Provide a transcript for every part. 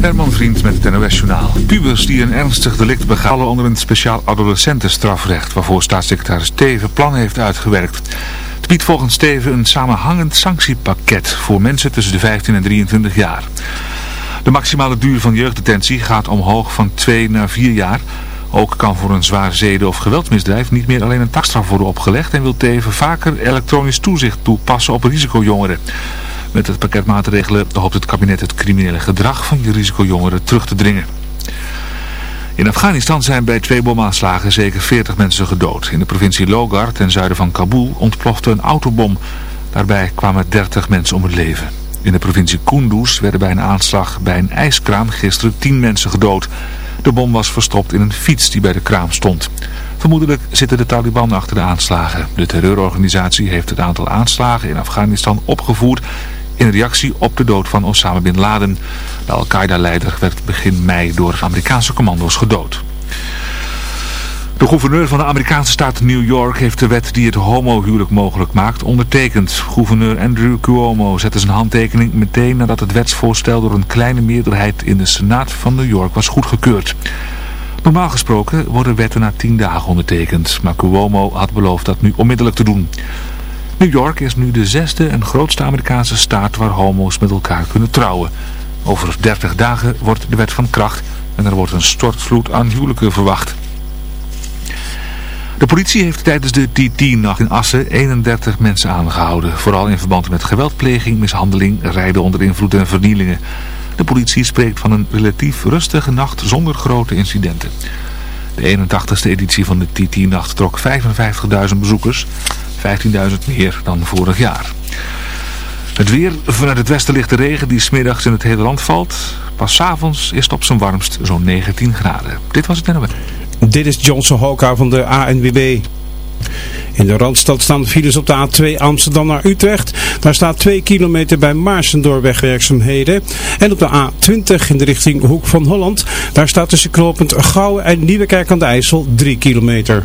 Herman Vriend met het NOS-journaal. Pubers die een ernstig delict begaan onder een speciaal adolescentenstrafrecht... waarvoor staatssecretaris Teven plannen heeft uitgewerkt. Het biedt volgens Teven een samenhangend sanctiepakket voor mensen tussen de 15 en 23 jaar. De maximale duur van jeugddetentie gaat omhoog van 2 naar 4 jaar... Ook kan voor een zwaar zeden- of geweldsmisdrijf niet meer alleen een takstraf worden opgelegd en wil Teven vaker elektronisch toezicht toepassen op risicojongeren. Met het pakket maatregelen hoopt het kabinet het criminele gedrag van je risicojongeren terug te dringen. In Afghanistan zijn bij twee bomaanslagen zeker 40 mensen gedood. In de provincie Logar, ten zuiden van Kabul, ontplofte een autobom. Daarbij kwamen 30 mensen om het leven. In de provincie Kunduz werden bij een aanslag bij een ijskraam gisteren 10 mensen gedood. De bom was verstopt in een fiets die bij de kraam stond. Vermoedelijk zitten de Taliban achter de aanslagen. De terreurorganisatie heeft het aantal aanslagen in Afghanistan opgevoerd in reactie op de dood van Osama Bin Laden. De Al-Qaeda-leider werd begin mei door Amerikaanse commando's gedood. De gouverneur van de Amerikaanse staat New York heeft de wet die het homohuwelijk mogelijk maakt ondertekend. Gouverneur Andrew Cuomo zette zijn handtekening meteen nadat het wetsvoorstel door een kleine meerderheid in de Senaat van New York was goedgekeurd. Normaal gesproken worden wetten na tien dagen ondertekend, maar Cuomo had beloofd dat nu onmiddellijk te doen. New York is nu de zesde en grootste Amerikaanse staat waar homo's met elkaar kunnen trouwen. Over 30 dagen wordt de wet van kracht en er wordt een stortvloed aan huwelijken verwacht. De politie heeft tijdens de TT-nacht in Assen 31 mensen aangehouden. Vooral in verband met geweldpleging, mishandeling, rijden onder invloed en vernielingen. De politie spreekt van een relatief rustige nacht zonder grote incidenten. De 81ste editie van de TT-nacht trok 55.000 bezoekers. 15.000 meer dan vorig jaar. Het weer, vanuit het westen ligt de regen die smiddags in het hele land valt. Pas s avonds is het op zijn warmst zo'n 19 graden. Dit was het NOS. Dit is Johnson Hoka van de ANWB. In de Randstad staan files op de A2 Amsterdam naar Utrecht. Daar staat 2 kilometer bij Maarsen wegwerkzaamheden. En op de A20 in de richting Hoek van Holland. Daar staat tussen knooppunt Gouwen en Nieuwekerk aan de IJssel 3 kilometer.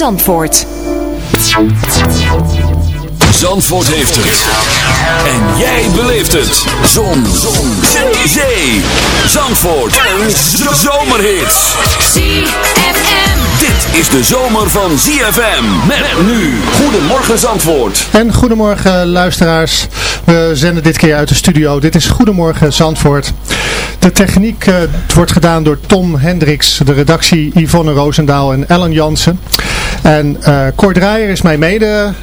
Zandvoort. Zandvoort heeft het. En jij beleeft het. Zon. Zon. Zee. Zandvoort. En zomerhits. ZFM. Dit is de zomer van ZFM. Met nu. Goedemorgen Zandvoort. En goedemorgen luisteraars. We zenden dit keer uit de studio. Dit is Goedemorgen Zandvoort. De techniek eh, wordt gedaan door Tom Hendricks, de redactie Yvonne Roosendaal en Ellen Jansen. En eh Cor Draaier is mijn mede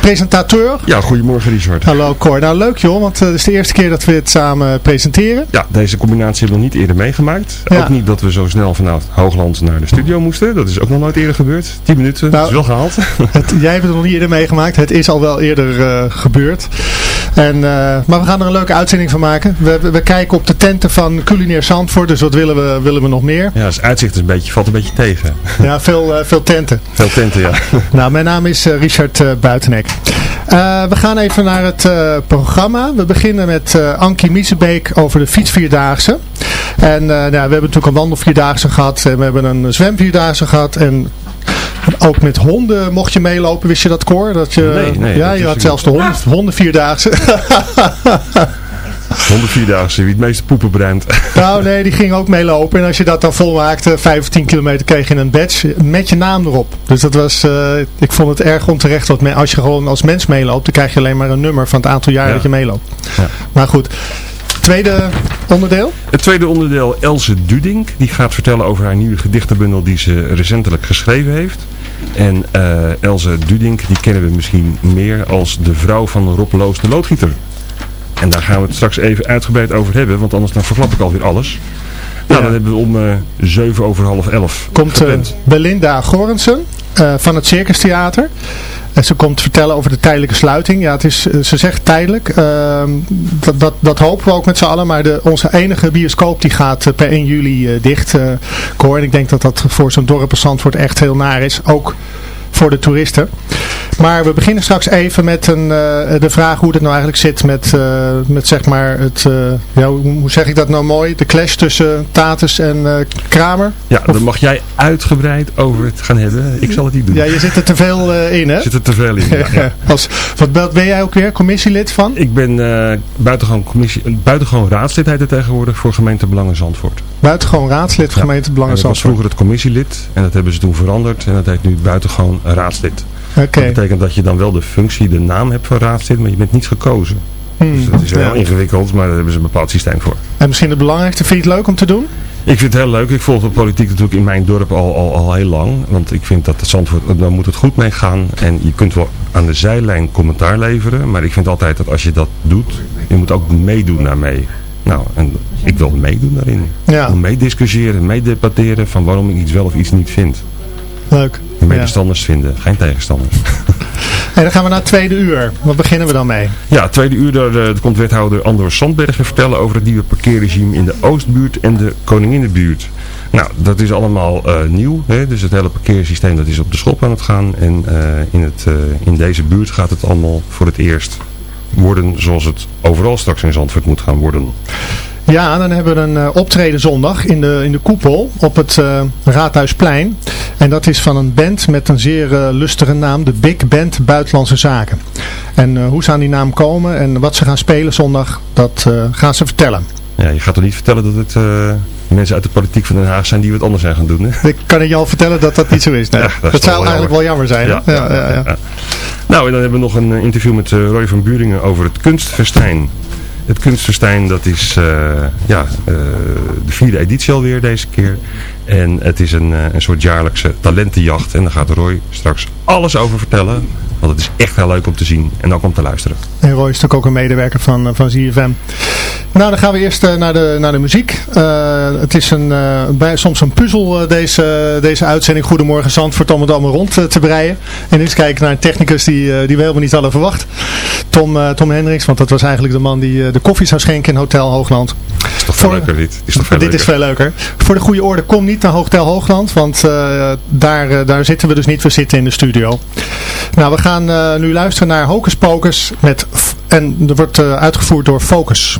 presentateur. Ja, goedemorgen Richard. Hallo Cor. Nou leuk joh, want het is de eerste keer dat we het samen presenteren. Ja, deze combinatie hebben we nog niet eerder meegemaakt. Ja. Ook niet dat we zo snel vanuit Hoogland naar de studio moesten. Dat is ook nog nooit eerder gebeurd. 10 minuten, Nou, dat is wel gehaald. Het, jij hebt het nog niet eerder meegemaakt. Het is al wel eerder eh, gebeurd. En, eh, maar we gaan er een leuke uitzending van maken. We, we, we kijken op de tenten van Culinair Zandvoort. Dus wat willen we, willen we nog meer? Ja, het uitzicht is een beetje, valt een beetje tegen. Ja, veel, eh, veel tenten. Veel tenten, ja. Nou, mijn naam is eh, Richard Buitenek. We gaan even naar het programma. We beginnen met eh, Ankie Miesebeek over de fietsvierdaagse. En nou, we hebben natuurlijk een wandelvierdaagse gehad. En we hebben een zwemvierdaagse gehad. En ook met honden mocht je meelopen. Wist je dat, Cor? Dat je, Nee, nee, ja, dat je had zelfs de honden, hondenvierdaagse. 104-daagse, wie het meeste poepen brengt. nou nee, die ging ook meelopen. En als je dat dan volmaakte, 15 kilometer kreeg je een badge met je naam erop. Dus dat was, eh, ik vond het erg onterecht. Want me- als je gewoon als mens meeloopt, dan krijg je alleen maar een nummer van het aantal jaar Ja. dat je meeloopt. Ja. Maar goed, tweede onderdeel. Het tweede onderdeel, Else Dudink, die gaat vertellen over haar nieuwe gedichtenbundel die ze recentelijk geschreven heeft. En eh Else Dudink, die kennen we misschien meer als de vrouw van Rob Loos de loodgieter. En daar gaan we het straks even uitgebreid over hebben, want anders dan verklap ik alweer alles. Nou, Ja. dan hebben we om eh zeven over half elf Komt eh. Belinda Gorensen van het Circus Theater. En ze komt vertellen over de tijdelijke sluiting. Ja, het is, eh, ze zegt tijdelijk. Ehm, dat, dat, dat hopen we ook met z'n allen. Maar de, onze enige bioscoop die gaat eh, per 1 juli eh, dicht. eh Cor. En ik denk dat dat voor zo'n dorp als echt heel naar is. Ook voor de toeristen. Maar we beginnen straks even met een, eh, de vraag hoe het nou eigenlijk zit met, eh, met zeg maar het, eh, ja, hoe, zeg ik dat nou mooi? De clash tussen Tatus en Kramer. Ja, daar mag jij uitgebreid over het gaan hebben. Ik zal het niet doen. Ja, je zit er te veel in hè? Er zit er te veel in. Ja, ja. Als, wat ben- jij ook weer commissielid van? Ik ben buitengewoon, commissie, buitengewoon raadslid heet het tegenwoordig voor gemeente Belangen Zandvoort. Buitengewoon raadslid van gemeente En Belangen dat was vroeger het commissielid en dat hebben ze toen veranderd en dat heet nu buitengewoon raadslid. Oké. Dat betekent dat je dan wel de functie, de naam hebt van raadslid, maar je bent niet gekozen. Hmm, Dus dat is ja. ingewikkeld, maar daar hebben ze een bepaald systeem voor. En misschien het belangrijkste, vind je het leuk om te doen? Ik vind het heel leuk. Ik volg de politiek natuurlijk in mijn dorp al, al, al heel lang. Want ik vind dat de Zandvoort, daar moet het goed mee gaan. En je kunt wel aan de zijlijn commentaar leveren. Maar ik vind altijd dat als je dat doet, je moet ook meedoen daarmee. Nou, en ik wil meedoen daarin. Ja. Om meediscussiëren, meedebatteren van waarom ik iets wel of iets niet vind. Leuk. Medestanders vinden, geen tegenstanders. En dan gaan we naar het tweede uur. Wat beginnen we dan mee? Ja, tweede uur daar eh, komt wethouder Andor Sandbergen vertellen over het nieuwe parkeerregime in de Oostbuurt en de Koninginnenbuurt. Nou, dat is allemaal eh, nieuw. Hè? Dus het hele parkeersysteem dat is op de schop aan het gaan. En eh, in, het, in deze buurt gaat het allemaal voor het eerst worden zoals het overal straks in Zandvoort moet gaan worden. Ja, dan hebben we een eh, optreden zondag in de, in de koepel op het eh, Raadhuisplein. En dat is van een band met een zeer eh, lustige naam, de Big Band Buitenlandse Zaken. En hoe ze aan die naam komen en wat ze gaan spelen zondag, dat gaan ze vertellen. Ja, je gaat toch niet vertellen dat het eh, mensen uit de politiek van Den Haag zijn die wat anders zijn gaan doen, hè? Ik kan je al vertellen dat dat niet zo is. Nee. Ja, dat zou wel eigenlijk wel jammer zijn. Ja, ja, ja. Nou, en dan hebben we nog een eh, interview met eh, Roy van Buringen over het kunstfestijn. Het kunstfestijn, dat is ja, de vierde editie alweer deze keer. En het is een, een soort jaarlijkse talentenjacht. En daar gaat Roy straks alles over vertellen. Want het is echt heel leuk om te zien en ook om te luisteren. En Roy is natuurlijk ook een medewerker van, eh, van ZFM. Nou, dan gaan we eerst eh, naar, de, naar de muziek. Eh, het is een, bij, soms een puzzel deze, deze uitzending Goedemorgen Zandvoort om het allemaal rond te breien. En eens kijken naar een technicus die, die we helemaal niet hadden verwacht. Tom, Tom Hendricks, want dat was eigenlijk de man die de koffie zou schenken in Hotel Hoogland. Is toch veel Voor- leuker dit? Is toch veel Dit leuker? is veel leuker. Voor de goede orde, kom niet naar Hotel Hoogland, want daar, daar zitten we dus niet. We zitten in de studio. Nou, we gaan eh, nu luisteren naar Hocus Pocus met, en er wordt eh, uitgevoerd door Focus.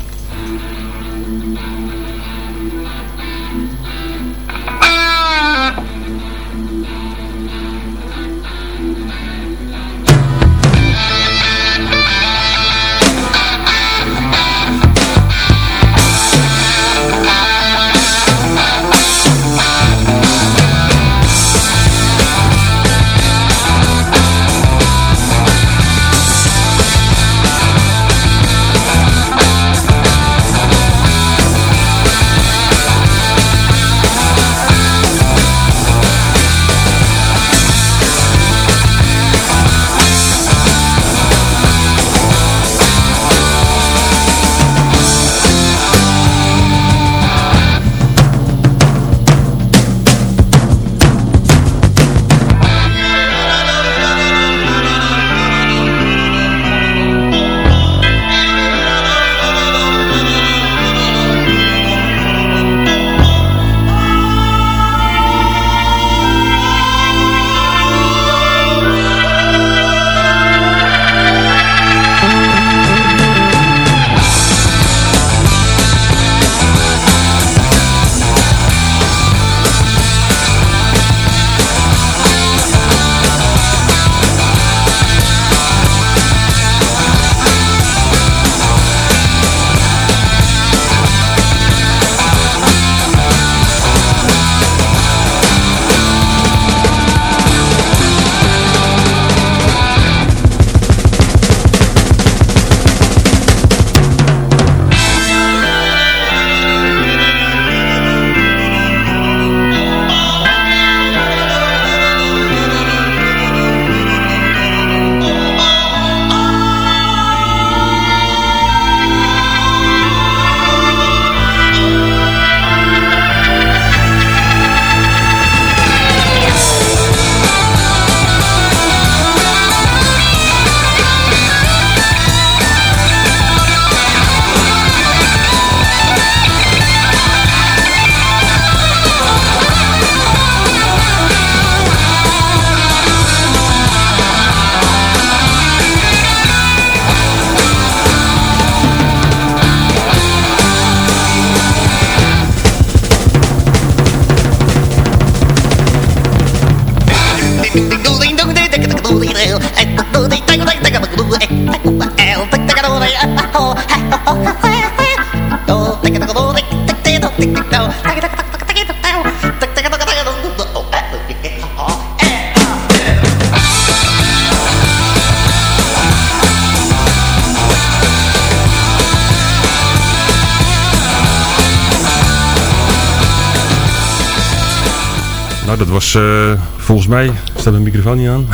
Was eh, volgens mij... Staat mijn microfoon niet aan?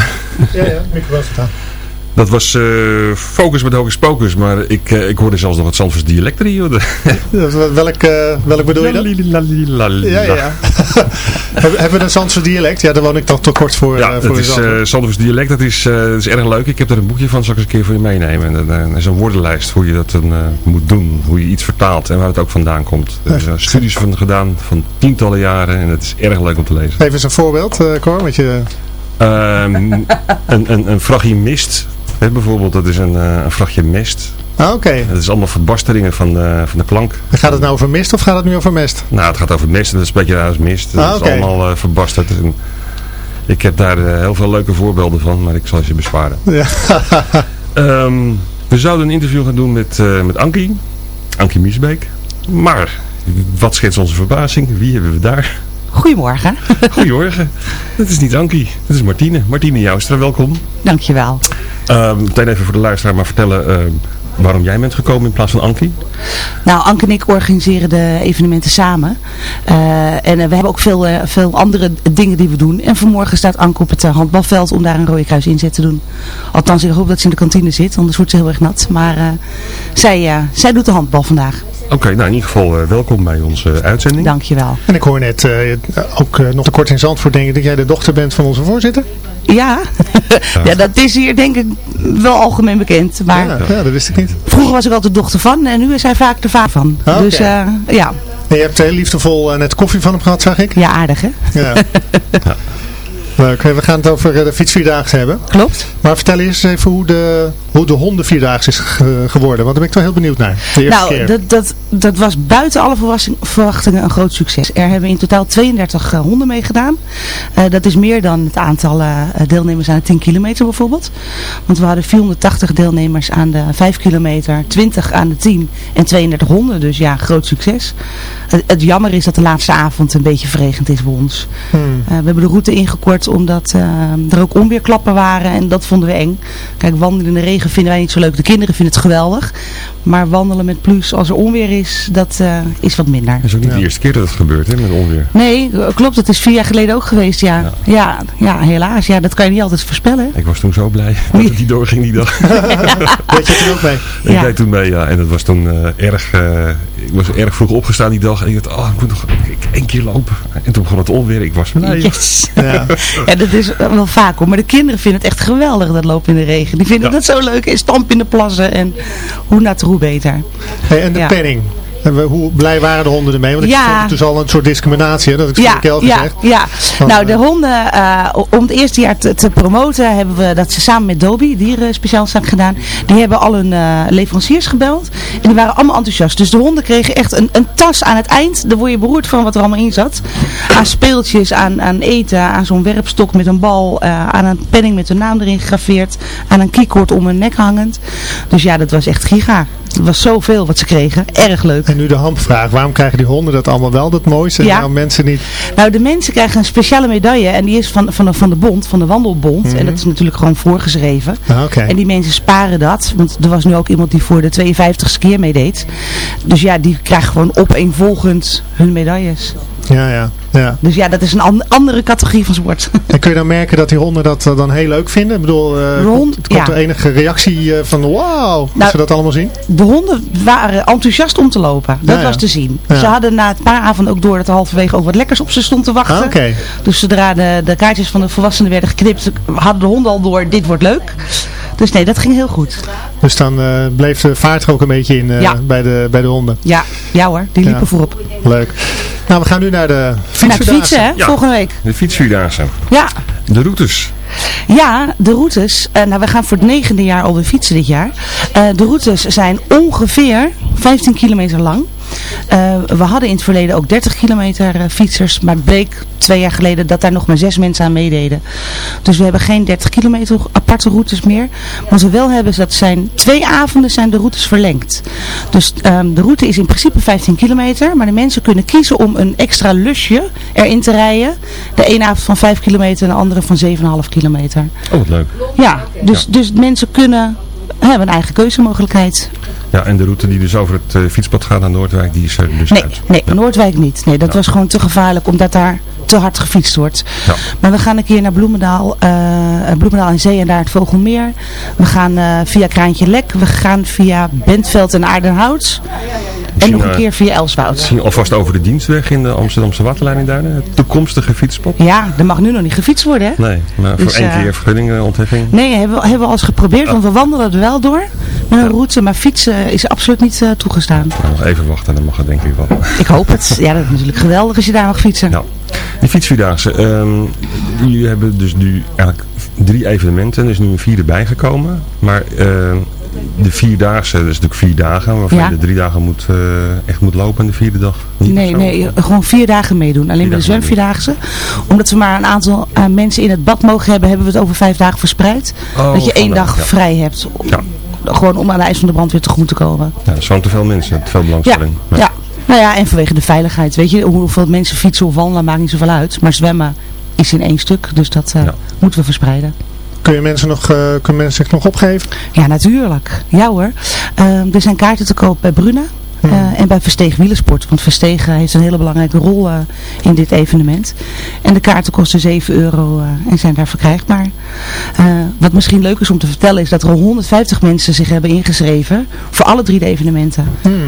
Ja, ja, microfoon staat aan. Dat was eh, Focus met Hocus Pocus, maar ik, eh, ik hoorde zelfs nog het Zandvoors dialect erin. joh. Welk, eh, welk bedoel je dan? Ja, ja, ja. Hebben we een Zandse dialect? Ja, daar woon ik toch te kort voor. Ja, voor is uh. Zandvoors dialect, dat is, dat is erg leuk. Ik heb er een boekje van, zal ik eens een keer voor je meenemen. En er is een woordenlijst hoe je dat dan, moet doen, hoe je iets vertaalt en waar het ook vandaan komt. Er zijn studies van gedaan van tientallen jaren en het is erg leuk om te lezen. Even eens een voorbeeld, Cor. Want je, Ehm, een, een, een vrachtje bijvoorbeeld, dat is een, eh, een vrachtje mest. ah, oké. Dat is allemaal verbasteringen van de, van de klank. Gaat het nou over mist of gaat het nu over mest? Nou, het gaat over mist en dat is een beetje raar als mist. Dat Ah, is oké. allemaal eh, verbasterd. En ik heb daar eh, heel veel leuke voorbeelden van, maar ik zal ze besparen. Ja. Ehm, we zouden een interview gaan doen met, eh met Ankie. Ankie Miesbeek. Maar, wat schetst onze verbazing? Wie hebben we daar? Goedemorgen. Goedemorgen. Dat is niet Ankie, dat is Martine. Martine Joustra, welkom. Dankjewel. Ehm meteen even voor de luisteraar maar vertellen ehm, waarom jij bent gekomen in plaats van Ankie. Nou, Anke en ik organiseren de evenementen samen. Eh, en eh, we hebben ook veel, eh, veel andere dingen die we doen. En vanmorgen staat Anke op het handbalveld om daar een rode kruis inzet te doen. Althans, ik hoop dat ze in de kantine zit, anders wordt ze heel erg nat. Maar zij, zij doet de handbal vandaag. Oké, nou in ieder geval eh, welkom bij onze uitzending. Dankjewel. En ik hoor net eh, ook eh, nog te kort in Zandvoort denken dat jij de dochter bent van onze voorzitter. Ja, ja dat is hier denk ik wel algemeen bekend. Maar Ja, ja, dat wist ik niet. vroeger was ik altijd de dochter van en nu is hij vaak de vader van. Ah, oké. Dus eh, ja. En je hebt heel liefdevol eh, net koffie van hem gehad, zag ik. ja, aardig hè? Ja. Leuk. Hey, We gaan het over eh, de fietsvierdaagse hebben. Klopt. Maar vertel eerst eens even hoe de, hoe de hondenvierdaagse is ge- geworden. Want daar ben ik toch heel benieuwd naar. De eerste Nou, keer. dat, dat, dat was buiten alle verwachtingen een groot succes. Er hebben in totaal 32 eh, honden meegedaan. Eh, dat is meer dan het aantal eh, deelnemers aan de 10 kilometer bijvoorbeeld. Want we hadden 480 deelnemers aan de 5 kilometer, 20 aan de 10 en 32 honden. Dus ja, groot succes. Het, het jammer is dat de laatste avond een beetje verregend is voor ons. Hmm. Eh, we hebben de route ingekort omdat eh, er ook onweerklappen waren en dat vonden we eng. Kijk, wandelen in de regen vinden wij niet zo leuk. De kinderen vinden het geweldig. Maar wandelen met plus als er onweer is, dat eh, is wat minder. Het is ook niet de eerste keer dat het gebeurt hè, met onweer. Nee, klopt. Het is vier jaar geleden ook geweest, ja. Ja, ja, helaas. Ja, dat kan je niet altijd voorspellen. Ik was toen zo blij dat het die doorging die dag. Weet je er ook mee? Ik Ja. deed toen mee, ja. En dat was toen eh, erg... eh, ik was erg vroeg opgestaan die dag. En ik dacht, oh, ik moet nog ik, één keer lopen. En toen begon het onweer. Ik was blij. Yes. Ja. Ja, dat is wel vaak hoor. Maar de kinderen vinden het echt geweldig dat lopen in de regen. Die vinden Ja. dat zo leuk. En stampen in de plassen. En hoe nat, hoe beter. Hey, en de penning. En we- hoe blij waren de honden ermee? Want ik Ja. vond het dus al een soort discriminatie. Hè? Dat ik Ja, vorige keer al ja, gezegd. ja. Van, nou de eh, honden, eh, om het eerste jaar te, te promoten, hebben we dat ze samen met Dobie, dieren speciaalzaak gedaan. Die hebben al hun eh, leveranciers gebeld. En die waren allemaal enthousiast. Dus de honden kregen echt een, een tas aan het eind. Daar word je beroerd van wat er allemaal in zat. Aan speeltjes, aan, aan eten, aan zo'n werpstok met een bal, aan een penning met hun naam erin gegraveerd. Aan een keycord om hun nek hangend. Dus ja, dat was echt giga. Het was zoveel wat ze kregen. Erg leuk. En nu de hamvraag. Waarom krijgen die honden dat allemaal wel dat mooiste? Ja. En nou mensen niet. Nou, de mensen krijgen een speciale medaille en die is van, van, de, van de bond, van de wandelbond. En dat is natuurlijk gewoon voorgeschreven. Ah. En die mensen sparen dat, want er was nu ook iemand die voor de 52ste keer meedeed. Dus ja, die krijgen gewoon opeenvolgend hun medailles. Ja, ja, ja. Dus ja, dat is een an- andere categorie van sport. En kun je dan merken dat die honden dat eh, dan heel leuk vinden? Ik bedoel, eh, De hond- komt, komt ja. er enige reactie eh, van wauw, als Nou, ze dat allemaal zien? De honden waren enthousiast om te lopen. Dat Ja, was te zien. Ze hadden na een paar avonden ook door dat er halverwege ook wat lekkers op ze stond te wachten. Ah, Oké. Dus zodra de, de kaartjes van de volwassenen werden geknipt, hadden de honden al door, dit wordt leuk. Dus nee, dat ging heel goed. Dus dan eh, bleef de vaart er ook een beetje in eh, Ja. bij, de, bij de honden. Ja, ja hoor, die liepen Ja. voorop. Leuk. Nou, we gaan nu naar de Naar het fietsvierdaagse. fietsen, hè, Ja. volgende week. De fietsvierdaagse. Ja, De routes. ja de routes. eh, nou, we gaan voor het negende jaar alweer fietsen dit jaar. Eh, de routes zijn ongeveer 15 kilometer lang. Eh, we hadden in het verleden ook 30 kilometer eh, fietsers, maar het bleek twee jaar geleden dat daar nog maar zes mensen aan meededen. Dus we hebben geen 30 kilometer aparte routes meer. Wat we wel hebben, is dat zijn twee avonden zijn de routes verlengd. Dus ehm, de route is in principe 15 kilometer, maar de mensen kunnen kiezen om een extra lusje erin te rijden. De ene avond van 5 kilometer en de andere van 7,5 kilometer. Oh, wat leuk. Ja, dus, dus mensen kunnen hebben een eigen keuzemogelijkheid. Ja, en de route die dus over het eh, fietspad gaat naar Noordwijk, die is er dus Nee, uit. nee Noordwijk niet. Nee, dat was gewoon te gevaarlijk omdat daar te hard gefietst wordt. Ja. Maar we gaan een keer naar Bloemendaal, eh, Bloemendaal en Zee en daar het Vogelmeer. We gaan eh, via Kraantje Lek. We gaan via Bentveld en Aardenhout. En nog een eh, keer via Elswoud. Misschien alvast over de dienstweg in de Amsterdamse waterleidingduinen. Het toekomstige fietspad. Ja, er mag nu nog niet gefietst worden hè? Nee, maar voor Dus, één eh, keer vergunningenontheffing. Nee, hebben we, hebben we al eens geprobeerd, want we wandelen er wel door met een route, maar fietsen is absoluut niet eh, toegestaan. Nou, nog even wachten, dan mag het denk ik wel. Ik hoop het. Ja, dat is natuurlijk geweldig als je daar mag fietsen. Ja. Die fietsvierdaagse. ehm jullie hebben dus nu eigenlijk drie evenementen. Er is nu een vierde bijgekomen. Maar ehm, de vierdaagse, dat is natuurlijk vier dagen. Waarvan Ja. je de drie dagen moet, eh, echt moet lopen en de vierde dag niet. Nee, nee, gewoon vier dagen meedoen. Alleen bij de zwemvierdaagse. Omdat we maar een aantal eh, mensen in het bad mogen hebben, hebben we het over vijf dagen verspreid. Oh, dat je één dag ja. vrij hebt. Ja. Gewoon om aan de eis van de brandweer tegemoet te komen. Ja, dat is gewoon te veel mensen, te veel Ja, belangstelling. ja. Nou ja, en vanwege de veiligheid. Weet je, hoeveel mensen fietsen of wandelen maakt niet zoveel uit. Maar zwemmen is in één stuk. Dus dat eh, moeten we verspreiden. Kun je mensen nog, eh, kunnen mensen zich nog opgeven? Ja, natuurlijk. Ja hoor. Ehm, er zijn kaarten te koop bij Bruna. Eh, en bij Versteeg Wielersport. Want Versteeg eh, heeft een hele belangrijke rol eh, in dit evenement. En de kaarten kosten 7 euro en zijn daar verkrijgbaar. Wat misschien leuk is om te vertellen is dat er al 150 mensen zich hebben ingeschreven. Voor alle drie de evenementen.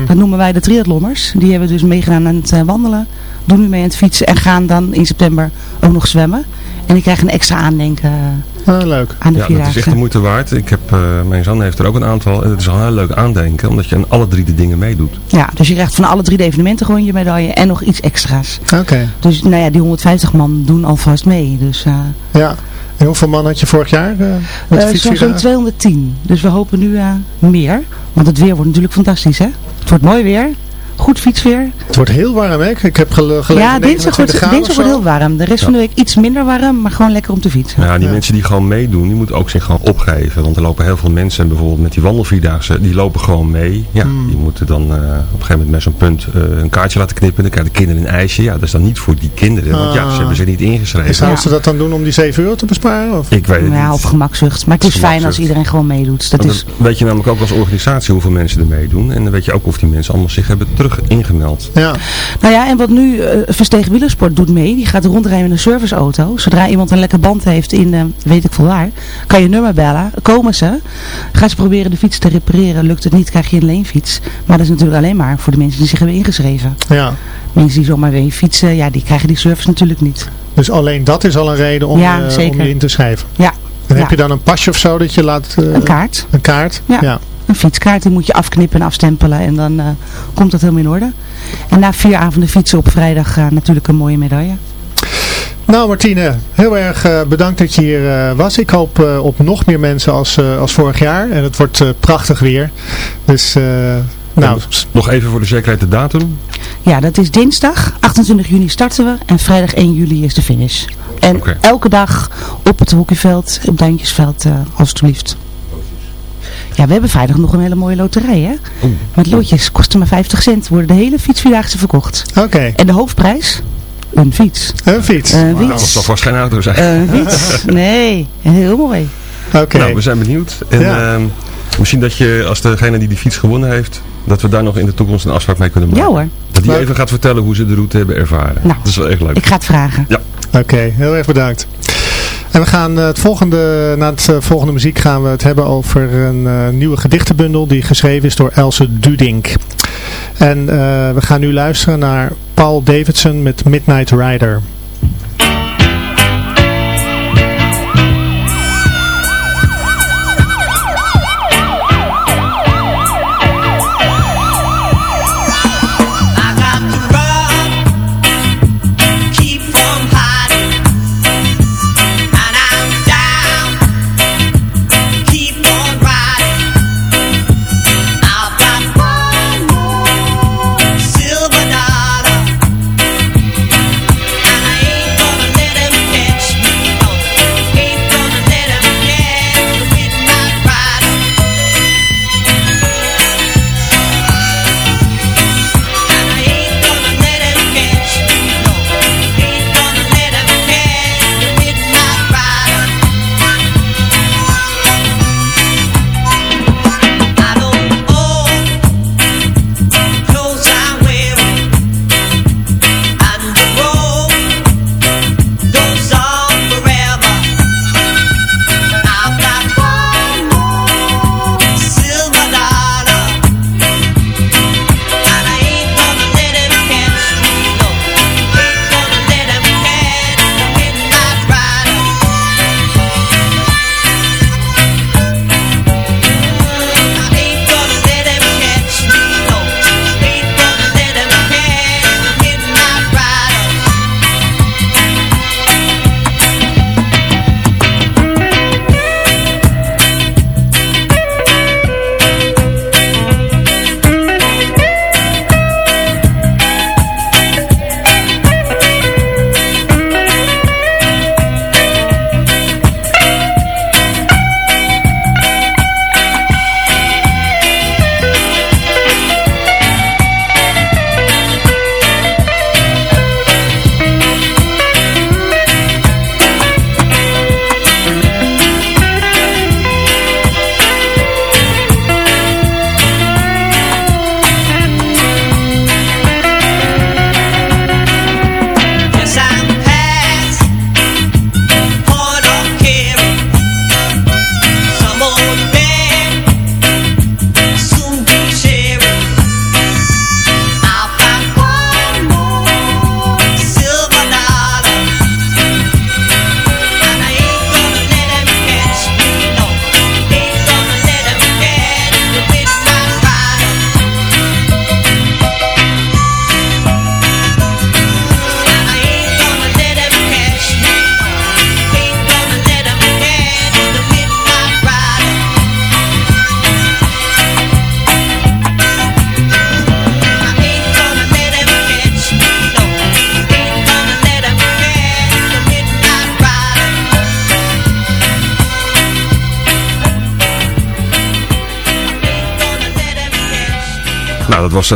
Dat noemen wij de triathlommers. Die hebben dus meegedaan aan het wandelen. Doen nu mee aan het fietsen. En gaan dan in september ook nog zwemmen. En die krijgen een extra aandenken eh, Ah, leuk. aan de Ja, dat is echt vierdaagse. de moeite waard. Ik heb, eh, mijn zoon heeft er ook een aantal. En het is al heel leuk aandenken, omdat je aan alle drie de dingen meedoet. Ja, dus je krijgt van alle drie de evenementen gewoon je medaille en nog iets extra's. Oké. Dus nou ja, die 150 man doen alvast mee. Dus eh Ja. En hoeveel man had je vorig jaar eh, eh, zo'n fietsvierdaagse? zo'n 210. Dus we hopen nu eh, meer. Want het weer wordt natuurlijk fantastisch hè. Het wordt mooi weer. Goed fietsweer. Het wordt heel warm, hè? Ik heb gele- gelezen ja, dinsdag 29 wordt, dinsdag wordt heel warm. De rest van de week iets minder warm, maar gewoon lekker om te fietsen. Ja, die mensen die gewoon meedoen, die moeten ook zich gewoon opgeven. Want er lopen heel veel mensen, bijvoorbeeld met die wandelvierdaagse, die lopen gewoon mee. Ja, Hmm. die moeten dan eh, op een gegeven moment met zo'n punt eh, een kaartje laten knippen. Dan krijgen de kinderen een ijsje. Ja, dat is dan niet voor die kinderen, want ja, Ah. ze hebben ze niet ingeschreven. En zouden ze dat dan doen om die 7 euro te besparen? Of? Ik weet het Ja, niet. of gemakzucht. Maar het is fijn als iedereen gewoon meedoet. Dat Want is, weet je namelijk ook als organisatie hoeveel mensen er meedoen. En dan weet je ook of die mensen allemaal zich hebben terug ingemeld. Ja. Nou ja, en wat nu uh, Versteeg Wielersport doet mee, die gaat rondrijden met een serviceauto. Zodra iemand een lekker band heeft in, uh, weet ik veel waar, kan je een nummer bellen. Komen ze, gaan ze proberen de fiets te repareren. Lukt het niet, krijg je een leenfiets. Maar dat is natuurlijk alleen maar voor de mensen die zich hebben ingeschreven. Ja. Mensen die zomaar weer fietsen, ja, die krijgen die service natuurlijk niet. Dus alleen dat is al een reden om, Ja, eh, om je in te schrijven. Ja. En Ja. heb je dan een pasje of zo dat je laat... eh, Een kaart. Een kaart? Ja. Een fietskaart, die moet je afknippen en afstempelen en dan uh, komt dat helemaal in orde. En na vier avonden fietsen op vrijdag uh, natuurlijk een mooie medaille. Nou Martine, heel erg uh, bedankt dat je hier uh, was. Ik hoop uh, op nog meer mensen als, als vorig jaar. En het wordt prachtig weer. Dus nou... Nog even voor de zekerheid de datum. Ja, dat is dinsdag. 28 juni starten we. En vrijdag 1 juli is de finish. En okay. elke dag op het hockeyveld, op Duintjesveld, alstublieft. Ja, we hebben vrijdag nog een hele mooie loterij, hè? Oeh. Met loodjes, kosten maar 50 cent. Worden de hele fietsvierdaagse verkocht. Oké. Okay. En de hoofdprijs? Een fiets. Een fiets. Een wow. fiets. Dat zal vast geen auto zijn. Een fiets. Nee, heel mooi. Oké. Okay. Nou, we zijn benieuwd. En ja. uh, misschien dat je, als degene die die fiets gewonnen heeft, dat we daar nog in de toekomst een afspraak mee kunnen maken. Ja hoor. Dat die even gaat vertellen hoe ze de route hebben ervaren. Nou, dat is wel echt leuk. Ik ga het vragen. Ja. Oké, okay, heel erg bedankt. En we gaan het volgende, na het volgende muziek gaan we het hebben over een uh, nieuwe gedichtenbundel die geschreven is door Else Dudink. En we gaan nu luisteren naar Paul Davidson met Midnight Rider.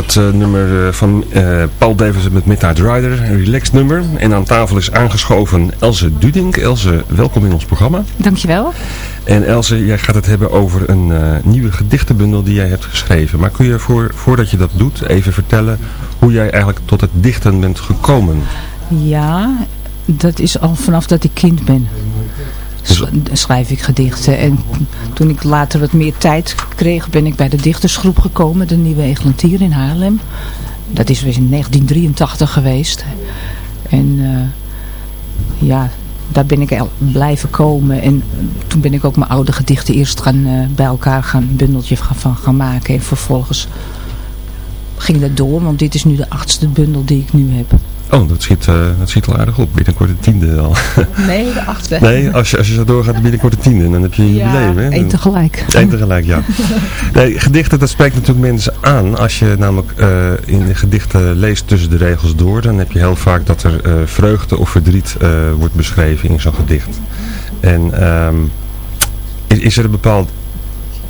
Dat eh, nummer eh, van eh, Paul Davis met Midnight Rider, een relaxed nummer. En aan tafel is aangeschoven Else Dudink. Else, welkom in ons programma. Dankjewel. En Else, jij gaat het hebben over een nieuwe gedichtenbundel die jij hebt geschreven. Maar kun je voor, voordat je dat doet even vertellen hoe jij eigenlijk tot het dichten bent gekomen? Ja, dat is al vanaf dat ik kind ben. Sch- schrijf ik gedichten. En toen ik later wat meer tijd kreeg, ben ik bij de dichtersgroep gekomen. De Nieuwe Eglantier in Haarlem. Dat is weer in 1983 geweest. En eh, ja, daar ben ik blijven komen. En toen ben ik ook mijn oude gedichten eerst gaan, eh, bij elkaar gaan, een bundeltje van gaan maken. En vervolgens ging dat door, want dit is nu de achtste bundel die ik nu heb. Oh, dat schiet, eh, dat schiet al aardig op. Binnenkort de tiende al. Nee, de achtste. Nee, als je, als je zo doorgaat binnenkort de tiende, dan heb je een jubileum. hè? één tegelijk. Eén tegelijk, ja. Nee, gedichten, dat spreekt natuurlijk mensen aan. Als je namelijk eh, in de gedichten leest tussen de regels door, dan heb je heel vaak dat er eh, vreugde of verdriet wordt beschreven in zo'n gedicht. En ehm, is, is er een bepaald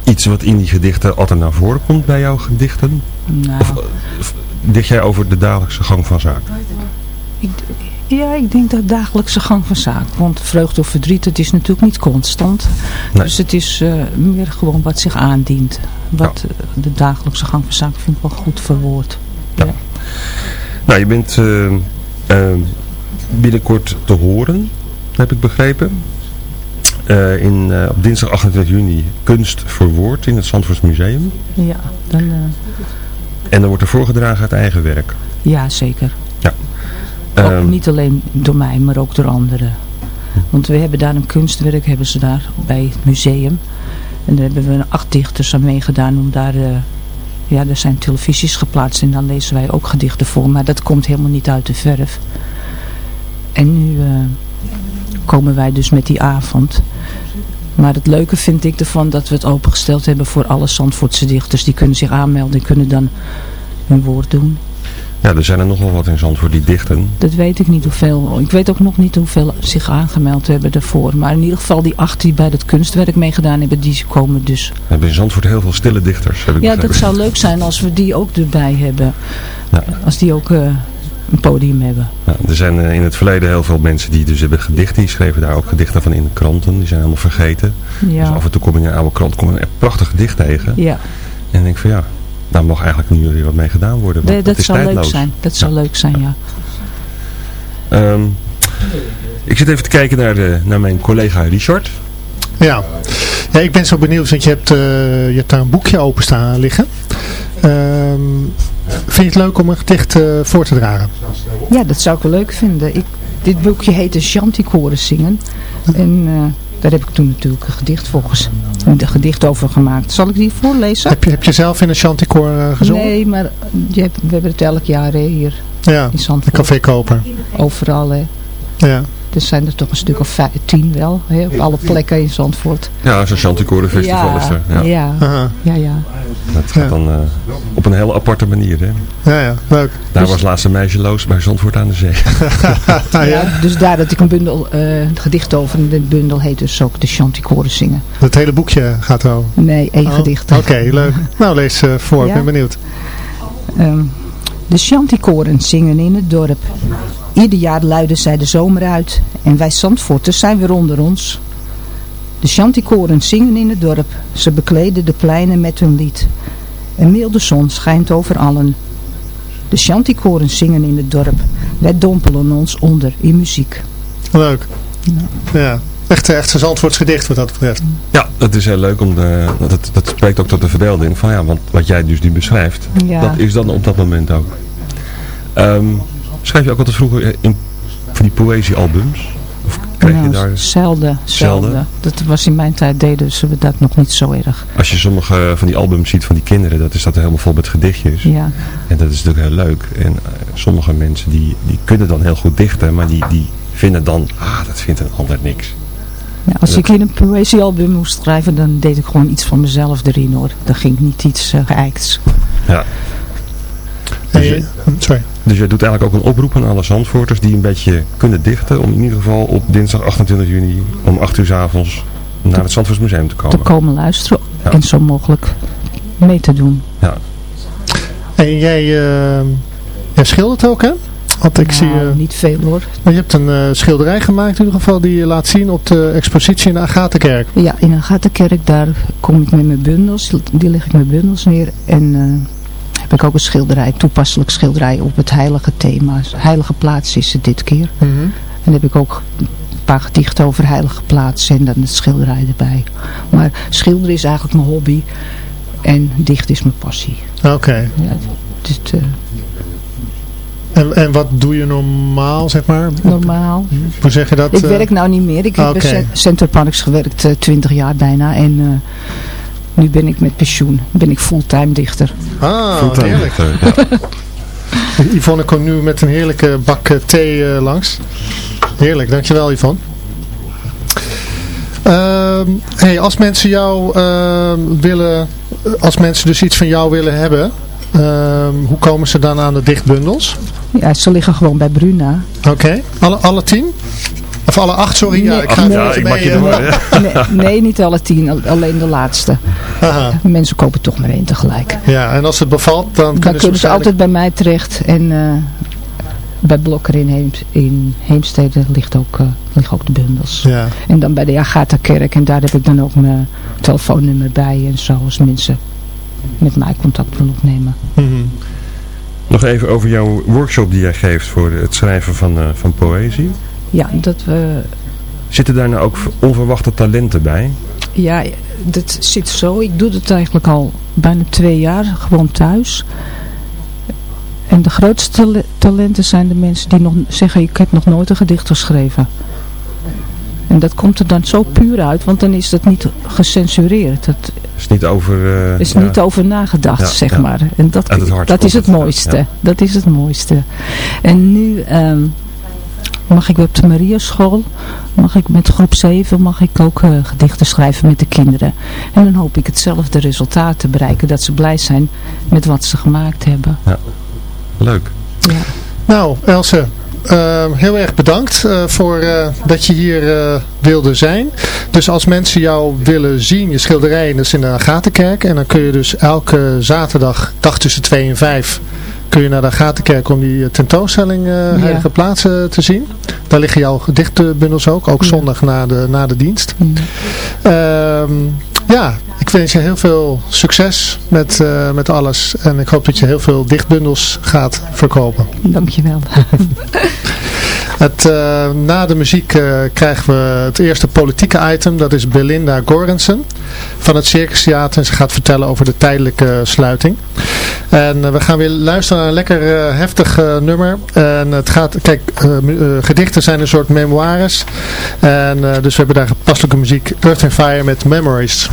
iets wat in die gedichten altijd naar voren komt bij jouw gedichten? Nou, dicht jij over de dagelijkse gang van zaken? ik, ja, ik denk dat dagelijkse gang van zaken. Want vreugde of verdriet, het is natuurlijk niet constant. Nee. Dus het is eh, meer gewoon wat zich aandient. Wat eh, de dagelijkse gang van zaken vind ik wel goed verwoord. Ja. Nou, je bent eh, binnenkort te horen, heb ik begrepen. In, op dinsdag 28 juni Kunst Verwoord in het Zandvoorts Museum. Ja, dan, En dan wordt er voorgedragen uit eigen werk. ja zeker. Ja. Ook Ehm, niet alleen door mij, maar ook door anderen. Want we hebben daar een kunstwerk, hebben ze daar bij het museum. En daar hebben we acht dichters aan meegedaan om daar... eh, ja, er zijn televisies geplaatst en dan lezen wij ook gedichten voor. Maar dat komt helemaal niet uit de verf. En nu eh, komen wij dus met die avond. Maar het leuke vind ik ervan dat we het opengesteld hebben voor alle Zandvoortse dichters. Die kunnen zich aanmelden en kunnen dan hun woord doen. ja, er zijn er nogal wat in Zandvoort die dichten. Dat weet ik niet hoeveel. Ik weet ook nog niet hoeveel zich aangemeld hebben daarvoor. Maar in ieder geval die acht die bij dat kunstwerk meegedaan hebben, die komen dus. We hebben in Zandvoort heel veel stille dichters, heb ik Ja, dat zou leuk zijn als we die ook erbij hebben. Ja. Als die ook eh, een podium hebben. Ja, er zijn eh, in het verleden heel veel mensen die dus hebben gedichten. Die schreven daar ook gedichten van in de kranten. Die zijn helemaal vergeten. Dus af en toe kom je in een oude krant kom je een prachtig gedicht tegen. ja. En denk van ja, daar mag eigenlijk nu weer wat mee gedaan worden. Want Nee, dat is zou leuk tijdloos. zijn. Dat zou leuk zijn, ja. Ehm, ik zit even te kijken naar, de, naar mijn collega Richard. Ja. ja, ik ben zo benieuwd, want je hebt, eh, je hebt daar een boekje openstaan liggen. Ehm, vind je het leuk om een gedicht eh, voor te dragen? Ja, dat zou ik wel leuk vinden. Ik, dit boekje heet de Chanticoren zingen. En eh, daar heb ik toen natuurlijk een gedicht volgens een gedicht over gemaakt. Zal ik die voorlezen? Heb je, heb je zelf in een chanticoor eh, gezongen? Nee, maar je hebt, we hebben het elk jaar hè, hier Ja, in Zandvoort. café koper. Overal. Hè. Ja. Er zijn er toch een stuk of vijf, tien wel. Hè, op alle plekken in Zandvoort. Ja, zo'n Chanticore Festival is er. Ja. ja, Aha. ja, ja. Dat gaat dan eh, op een hele aparte manier. Hè. Ja, ja, leuk. Daar was laatst een meisje loos bij Zandvoort aan de zee. Ja. Ja, dus daar dat ik een bundel, eh, een gedicht over. En de bundel heet dus ook de Chanticoren zingen. Het hele boekje gaat over. Nee, één Oh, gedicht. Oké, leuk. Nou, lees eh, voor. Ik Ja. ben benieuwd. Ehm, de Chanticoren zingen in het dorp. Ieder jaar luiden zij de zomer uit. En wij Zandvoorters zijn weer onder ons. De Chanticoren zingen in het dorp. Ze bekleden de pleinen met hun lied. Een milde zon schijnt over allen. De Chanticoren zingen in het dorp. Wij dompelen ons onder in muziek. Leuk. Ja. Echt, echt een Zandvoorts gedicht wat dat betreft. Ja, dat is heel leuk. Om de, dat, dat spreekt ook tot de verbeelding. Van ja, want wat jij dus nu beschrijft, Ja. dat is dan op dat moment ook. Ehm, schrijf je ook altijd vroeger in, voor die poëziealbums? Of kreeg je Nou, daar... zelden, Zelden? zelden. Dat was in mijn tijd deden ze dat nog niet zo erg. Als je sommige van die albums ziet van die kinderen, dat is dat helemaal vol met gedichtjes. Ja. En dat is natuurlijk heel leuk. En eh, sommige mensen die, die kunnen dan heel goed dichten, maar die, die vinden dan, ah, dat vindt een ander niks. Ja, als ik in een poëziealbum moest schrijven, dan deed ik gewoon iets van mezelf erin hoor. Dan ging ik niet iets uh, geëikts. Ja. Dus, sorry. Dus jij doet eigenlijk ook een oproep aan alle Zandvoorters die een beetje kunnen dichten, om in ieder geval op dinsdag 28 juni om 8 uur 's avonds naar het Zandvoorts Museum te Te komen. komen luisteren Ja. en zo mogelijk mee te doen. Ja. En jij, uh, jij schildert ook, hè? Want ik nou, zie... Uh, niet veel hoor. Maar je hebt een uh, schilderij gemaakt in ieder geval die je laat zien op de expositie in de Agatenkerk. Ja, in de Agatenkerk daar kom ik met mijn bundels. Die leg ik mijn bundels neer. En heb ik ook een schilderij, toepasselijk schilderij op het heilige thema. Heilige plaats is het dit keer. Mm -hmm. En dan heb ik ook een paar gedichten over heilige plaatsen en dan het schilderij erbij. Maar schilderen is eigenlijk mijn hobby. En dicht is mijn passie. Oké. Okay. Ja, uh, en, en wat doe je normaal, zeg maar? Normaal. Hoe zeg je dat? Ik werk nou niet meer. Ik heb okay. bij Center Parks gewerkt, uh, 20 jaar bijna. En uh, nu ben ik met pensioen. Ben ik fulltime dichter. Ah, fulltime heerlijk. Dichter, ja. Yvonne komt nu met een heerlijke bak thee langs. Heerlijk, dankjewel Yvonne. Uh, hey, als mensen jou uh, willen, als mensen dus iets van jou willen hebben, uh, hoe komen ze dan aan de dichtbundels? Ja, ze liggen gewoon bij Bruna. Oké, okay. alle, alle tien? Of alle acht, sorry. Nee, ja, ik ga nee, ja, ik maak je door, ja. nee, nee, niet alle tien, alleen de laatste. Aha. Mensen kopen toch maar één tegelijk. Ja, en als het bevalt, dan, dan kunnen, kunnen ze, ze altijd bij mij terecht. En uh, bij Blokker in, Heem, in Heemstede ligt ook, uh, liggen ook de bundels. Ja. En dan bij de Agatha-kerk. En daar heb ik dan ook mijn telefoonnummer bij. En zo als mensen met mij contact willen opnemen. Mm -hmm. Nog even over jouw workshop die jij geeft voor het schrijven van, uh, van poëzie. Ja, dat we... Zitten daar nou ook onverwachte talenten bij? Ja, dat zit zo. Ik doe het eigenlijk al bijna twee jaar, gewoon thuis. En de grootste talenten zijn de mensen die nog zeggen, ik heb nog nooit een gedicht geschreven. En dat komt er dan zo puur uit, want dan is dat niet gecensureerd. Dat is niet over, uh, is ja. niet over nagedacht, ja, zeg ja. maar. En dat, het dat is het het, mooiste. Dat is het mooiste. En nu um, mag ik op de Mariaschool, mag ik met groep 7, mag ik ook uh, gedichten schrijven met de kinderen. En dan hoop ik hetzelfde resultaat te bereiken, dat ze blij zijn met wat ze gemaakt hebben. Ja. Leuk. Ja. Nou, Else, uh, heel erg bedankt uh, voor uh, dat je hier wilde zijn. Dus als mensen jou willen zien, je schilderij, dat is in de Agatenkerk. En dan kun je dus elke zaterdag, dag tussen 2 en 5, kun je naar de Agatenkerk om die tentoonstelling Heilige ja. Plaatsen te zien. Daar liggen jouw gedichtenbundels ook, ook ja. zondag na de, na de dienst. Ja. ja, ik wens je heel veel succes met, uh, met alles. En ik hoop dat je heel veel dichtbundels gaat verkopen. Dankjewel. het, uh, na de muziek uh, krijgen we het eerste politieke item. Dat is Belinda Gorensen van het Circus Theater. En ze gaat vertellen over de tijdelijke sluiting. En we gaan weer luisteren naar een lekker heftig nummer. En het gaat, kijk, gedichten zijn een soort memoires. En dus we hebben daar gepasselijke muziek. Earth and Fire met Memories.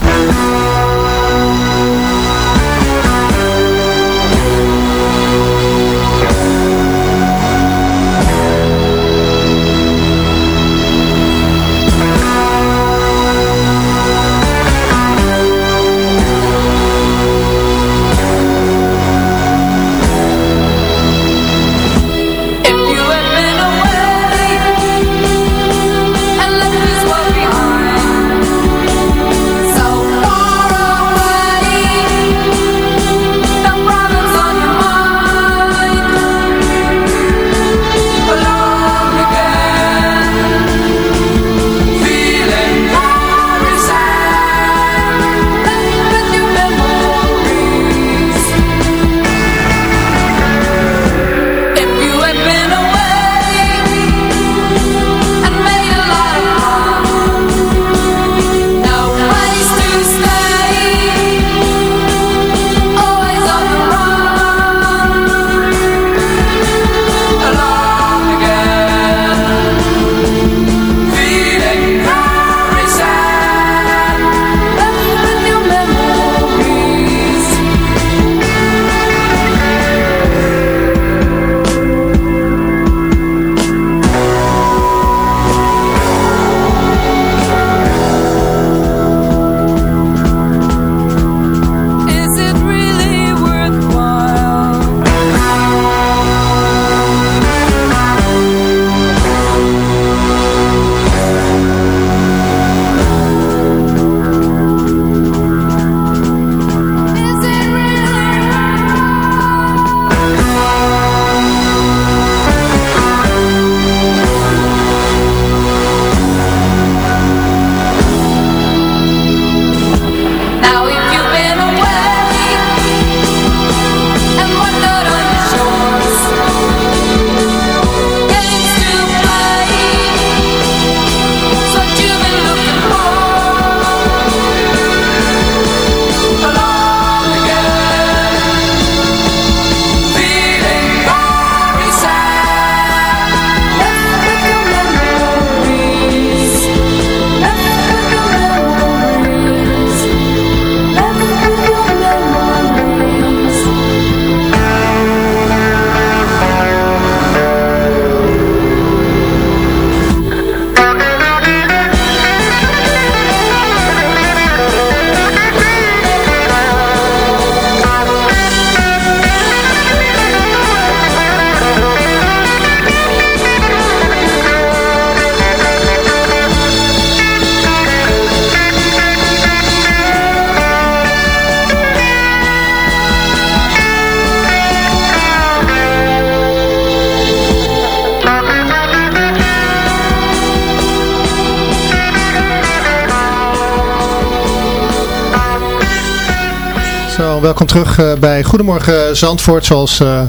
Welkom terug eh, bij Goedemorgen Zandvoort. Zoals we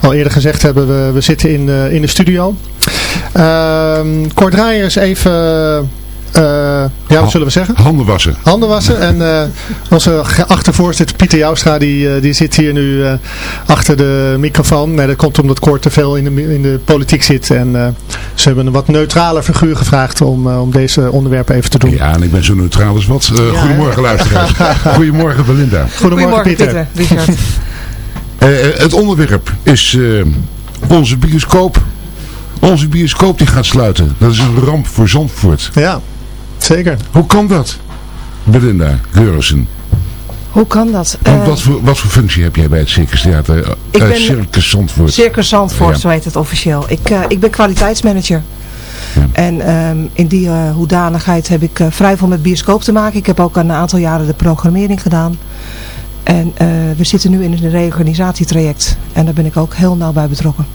al eerder gezegd hebben, we, we zitten in, de in de studio. Ehm Kort Draaier is even uh, ja, wat zullen we zeggen? Handen wassen. Handen wassen. En uh, onze geachte voorzitter Pieter Joustra, die, uh, die zit hier nu uh, achter de microfoon. Nee, dat komt omdat Kort te veel in de, in de politiek zit. En ze hebben een wat neutrale figuur gevraagd om, om deze onderwerpen even te doen. Ja, en ik ben zo neutraal als wat. Ja, goedemorgen luisteraars. goedemorgen Belinda. Goedemorgen, goedemorgen Pieter. Pieter het onderwerp is onze bioscoop. Onze bioscoop die gaat sluiten. Dat is een ramp voor Zandvoort. Ja. Zeker. Hoe kan dat, Belinda Geurissen? Hoe kan dat? Uh, wat, voor, wat voor functie heb jij bij het Circus Theater? Ik ben Circus Zandvoort. Circus Zandvoort, ja. zo heet het officieel. Ik, uh, ik ben kwaliteitsmanager. Ja. En um, in die hoedanigheid heb ik vrij veel met bioscoop te maken. Ik heb ook een aantal jaren de programmering gedaan. En we zitten nu in een reorganisatietraject. En daar ben ik ook heel nauw bij betrokken.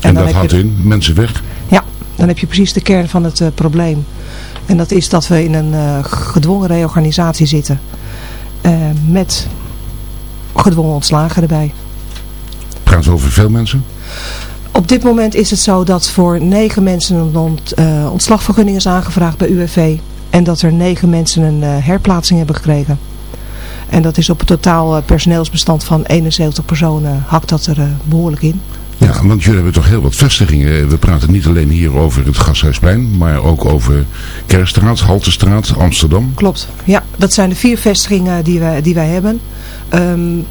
En, en dat houdt je... in? Mensen weg? Ja, dan heb je precies de kern van het probleem. En dat is dat we in een uh, gedwongen reorganisatie zitten. Uh, met gedwongen ontslagen erbij. Praat het over veel mensen? Op dit moment is het zo dat voor negen mensen een ont, uh, ontslagvergunning is aangevraagd bij UWV. En dat er negen mensen een herplaatsing hebben gekregen. En dat is op het totaal personeelsbestand van 71 personen hakt dat er behoorlijk in. Ja, want jullie hebben toch heel wat vestigingen. We praten niet alleen hier over het Gasthuisplein, maar ook over Kerkstraat, Haltestraat, Amsterdam. Klopt, ja. Dat zijn de vier vestigingen die wij, die wij hebben. Um,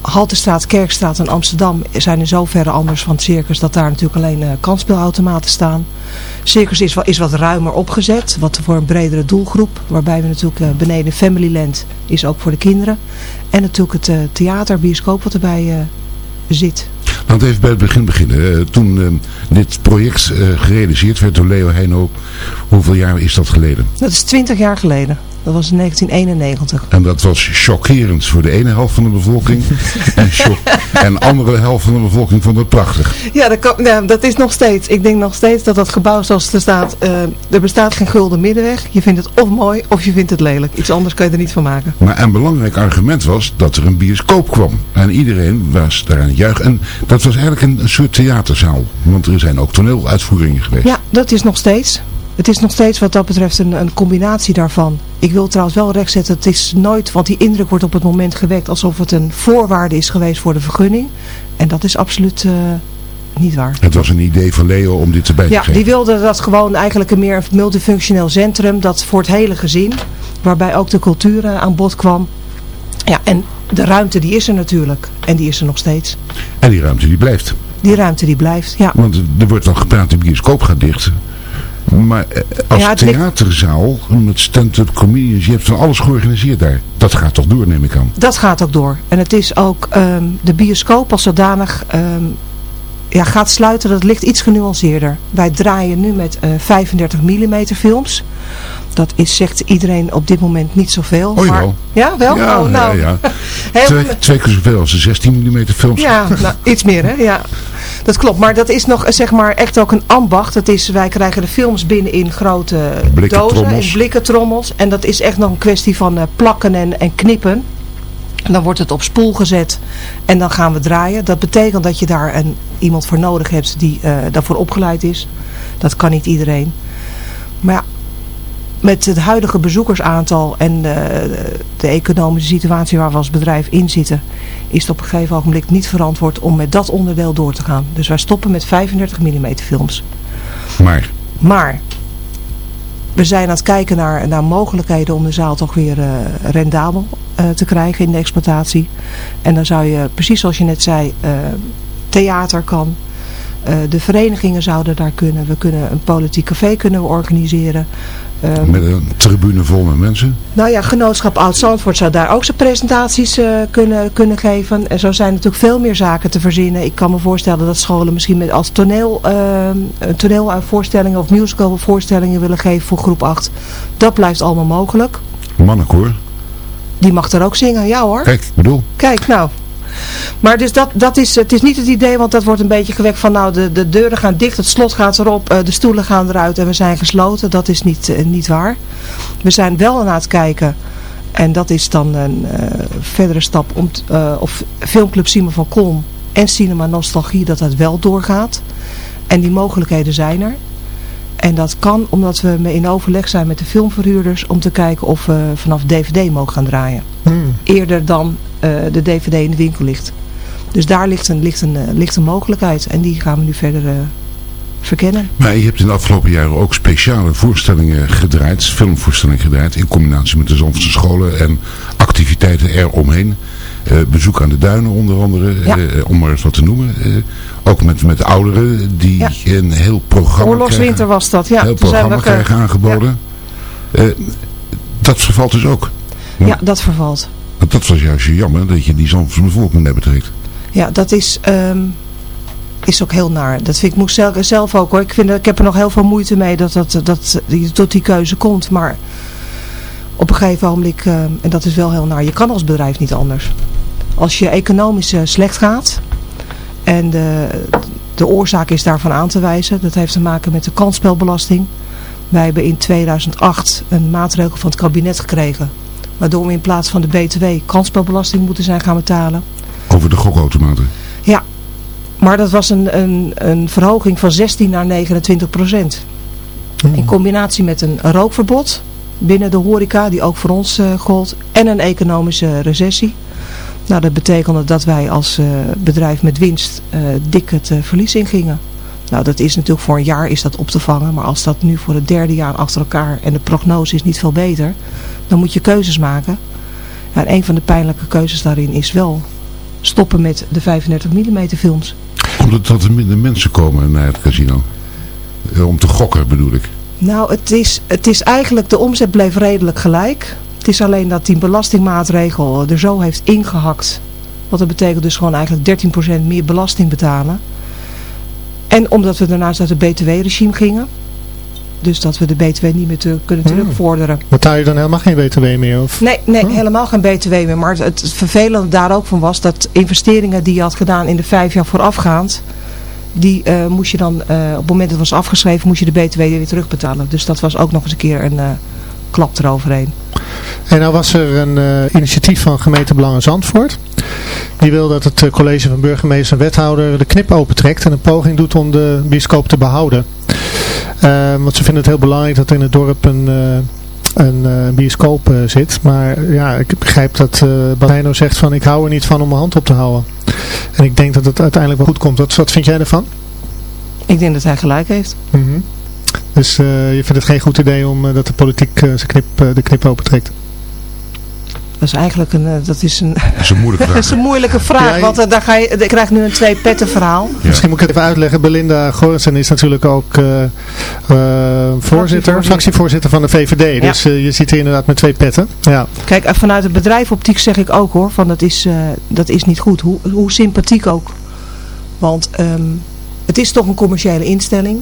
Haltestraat, Kerkstraat en Amsterdam zijn in zoverre anders van het circus dat daar natuurlijk alleen uh, kansspelautomaten staan. Circus is, is wat ruimer opgezet, wat voor een bredere doelgroep. Waarbij we natuurlijk uh, beneden Familyland is ook voor de kinderen. En natuurlijk het uh, theater, bioscoop wat erbij zit. Laten we even bij het begin beginnen. toen uh, dit project uh, gerealiseerd werd door Leo Heino, hoeveel jaar is dat geleden? Dat is 20 jaar geleden. Dat was in 1991. En dat was chockerend voor de ene helft van de bevolking. en, en andere helft van de bevolking vond het prachtig. Ja dat, kan, ja, dat is nog steeds. Ik denk nog steeds dat dat gebouw zoals het er staat, uh, er bestaat geen gulden middenweg. Je vindt het of mooi of je vindt het lelijk. Iets anders kan je er niet van maken. Maar een belangrijk argument was dat er een bioscoop kwam. En iedereen was daar aan het juichen. En dat was eigenlijk een, een soort theaterzaal. Want er zijn ook toneeluitvoeringen geweest. Ja, dat is nog steeds. Het is nog steeds wat dat betreft een, een combinatie daarvan. Ik wil trouwens wel rechtzetten, het is nooit, want die indruk wordt op het moment gewekt alsof het een voorwaarde is geweest voor de vergunning. En dat is absoluut uh, niet waar. Het was een idee van Leo om dit erbij ja, te geven. Ja, die wilde dat gewoon eigenlijk een meer multifunctioneel centrum, dat voor het hele gezin, waarbij ook de cultuur uh, aan bod kwam. Ja, en de ruimte die is er natuurlijk. En die is er nog steeds. En die ruimte die blijft. Die ruimte die blijft, ja. Want er wordt al gepraat, de bioscoop gaat dicht. Maar als ja, theaterzaal, met stand-up comedians, je hebt van alles georganiseerd daar. Dat gaat toch door, neem ik aan? Dat gaat ook door. En het is ook um, de bioscoop als zodanig um, ja, gaat sluiten. Dat ligt iets genuanceerder. Wij draaien nu met uh, 35 mm films. Dat is, zegt iedereen op dit moment niet zoveel. Oh, maar. Ja, wel? Ja, oh, nou. ja, ja. twee, twee keer zoveel als de 16 mm films. Ja, nou, iets meer hè, ja. Dat klopt, maar dat is nog zeg maar echt ook een ambacht. Dat is, wij krijgen de films binnen in grote blikken dozen, trommels. in blikken trommels. En dat is echt nog een kwestie van uh, plakken en, en knippen. Dan wordt het op spoel gezet en dan gaan we draaien. Dat betekent dat je daar een, iemand voor nodig hebt die uh, daarvoor opgeleid is. Dat kan niet iedereen. Maar ja, met het huidige bezoekersaantal en de, de, economische situatie waar we als bedrijf in zitten, is het op een gegeven ogenblik niet verantwoord om met dat onderdeel door te gaan. Dus wij stoppen met 35 mm films. Maar? Maar, we zijn aan het kijken naar, naar mogelijkheden om de zaal toch weer uh, rendabel uh, te krijgen in de exploitatie. En dan zou je, precies zoals je net zei, uh, theater kan. Uh, de verenigingen zouden daar kunnen. We kunnen een politiek café kunnen we organiseren. Um, met een tribune vol met mensen? Nou ja, Genootschap Oud-Zandvoort zou daar ook zijn presentaties uh, kunnen, kunnen geven. En zo zijn natuurlijk veel meer zaken te verzinnen. Ik kan me voorstellen dat scholen misschien met als toneel, uh, toneelvoorstellingen of musicalvoorstellingen willen geven voor groep 8. Dat blijft allemaal mogelijk. Mannenkoor? Die mag er ook zingen, ja hoor. Kijk, ik bedoel. Kijk, nou, maar dus dat, dat is, het is niet het idee, want dat wordt een beetje gewekt van nou de, de deuren gaan dicht, het slot gaat erop, uh, de stoelen gaan eruit en we zijn gesloten. Dat is niet, uh, niet waar. We zijn wel aan het kijken En dat is dan een eh, verdere stap om eh, of filmclub Simon van Kolm en Cinema Nostalgie dat dat wel doorgaat. En die mogelijkheden zijn er. En dat kan omdat we me in overleg zijn met de filmverhuurders om te kijken of we vanaf DVD mogen gaan draaien. Hmm. Eerder dan eh, de DVD in de winkel ligt. Dus daar ligt een, ligt, een, eh, ligt een mogelijkheid en die gaan we nu verder eh, verkennen. Maar je hebt in de afgelopen jaren ook speciale voorstellingen gedraaid, filmvoorstellingen gedraaid, in combinatie met de Zandvoortse scholen en activiteiten eromheen. Eh bezoek aan de duinen onder andere, Ja. eh, om maar eens wat te noemen. Eh, ook met, met ouderen die Ja. een heel programma Oorlogswinter krijgen, was dat, ja. heel Toen zijn programma eh, krijgen aangeboden. Eh, dat vervalt dus ook. Ja, dat vervalt. Want dat was juist jammer, dat je die Zandvoortse bevolking net betrekt. Ja, dat is, ehm, is ook heel naar. Dat vind ik moest zelf, zelf ook hoor. Ik, vind, dat- ik heb er nog heel veel moeite mee dat, dat, dat je tot die keuze komt. Maar op een gegeven moment, ehm, en dat is wel heel naar, je kan als bedrijf niet anders. Als je economisch eh, slecht gaat en de, de oorzaak is daarvan aan te wijzen. Dat heeft te maken met de kansspelbelasting. Wij hebben in 2008 een maatregel van het kabinet gekregen. Waardoor we in plaats van de BTW kansspelbelasting moeten zijn gaan betalen. Over de gokautomaten. Ja, maar dat was een, een, een verhoging van 16 naar 29 procent. In combinatie met een rookverbod binnen de horeca, die ook voor ons eh, gold, en een economische recessie. Nou, dat betekende dat wij als eh, bedrijf met winst eh, dik het eh, verlies ingingen. Nou, dat is natuurlijk voor een jaar is dat op te vangen, maar als dat nu voor het derde jaar achter elkaar en de prognose is niet veel beter, dan moet je keuzes maken. Ja, en een van de pijnlijke keuzes daarin is wel stoppen met de 35 mm films. Omdat dat er minder mensen komen naar het casino. Om te gokken bedoel ik. Nou, het is, het is eigenlijk, de omzet bleef redelijk gelijk. Het is alleen dat die belastingmaatregel er zo heeft ingehakt. Wat dat betekent dus gewoon eigenlijk 13% meer belasting betalen. En omdat we daarnaast uit het btw-regime gingen. Dus dat we de btw niet meer te, kunnen Hmm. terugvorderen. Betaal je dan helemaal geen btw meer? Of? Nee, nee helemaal geen btw meer. Maar het, het vervelende daar ook van was dat investeringen die je had gedaan in de vijf jaar voorafgaand. Die eh, moest je dan, eh, op het moment dat het was afgeschreven, moest je de btw weer terugbetalen. Dus dat was ook nog eens een keer een eh, klap eroverheen. En nou was er een eh, initiatief van gemeente Belangen Zandvoort. Die wil dat het eh, college van burgemeester en wethouder de knip opentrekt en een poging doet om de bioscoop te behouden. Eh, want ze vinden het heel belangrijk dat er in het dorp een, een bioscoop zit. Maar ja, ik begrijp dat eh Badino zegt van ik hou er niet van om mijn hand op te houden. En ik denk dat het uiteindelijk wel goed komt. Wat, wat vind jij ervan? Ik denk dat hij gelijk heeft. Mhm. Dus eh, je vindt het geen goed idee om eh, dat de politiek eh, zijn knip, de knip opentrekt? Dat is eigenlijk een, dat is een, Dat is een moeilijke dat is een moeilijke vraag. Ja, want daar ga je, ik krijg nu een twee petten verhaal. Misschien moet ik het even uitleggen. Belinda Gorensen is natuurlijk ook eh, eh, voorzitter, fractievoorzitter van de VVD. Ja. Dus je zit hier inderdaad met twee petten. Ja. Kijk, vanuit het bedrijfoptiek zeg ik ook hoor, van dat is, eh, dat is niet goed. Hoe, hoe sympathiek ook. Want ehm, het is toch een commerciële instelling.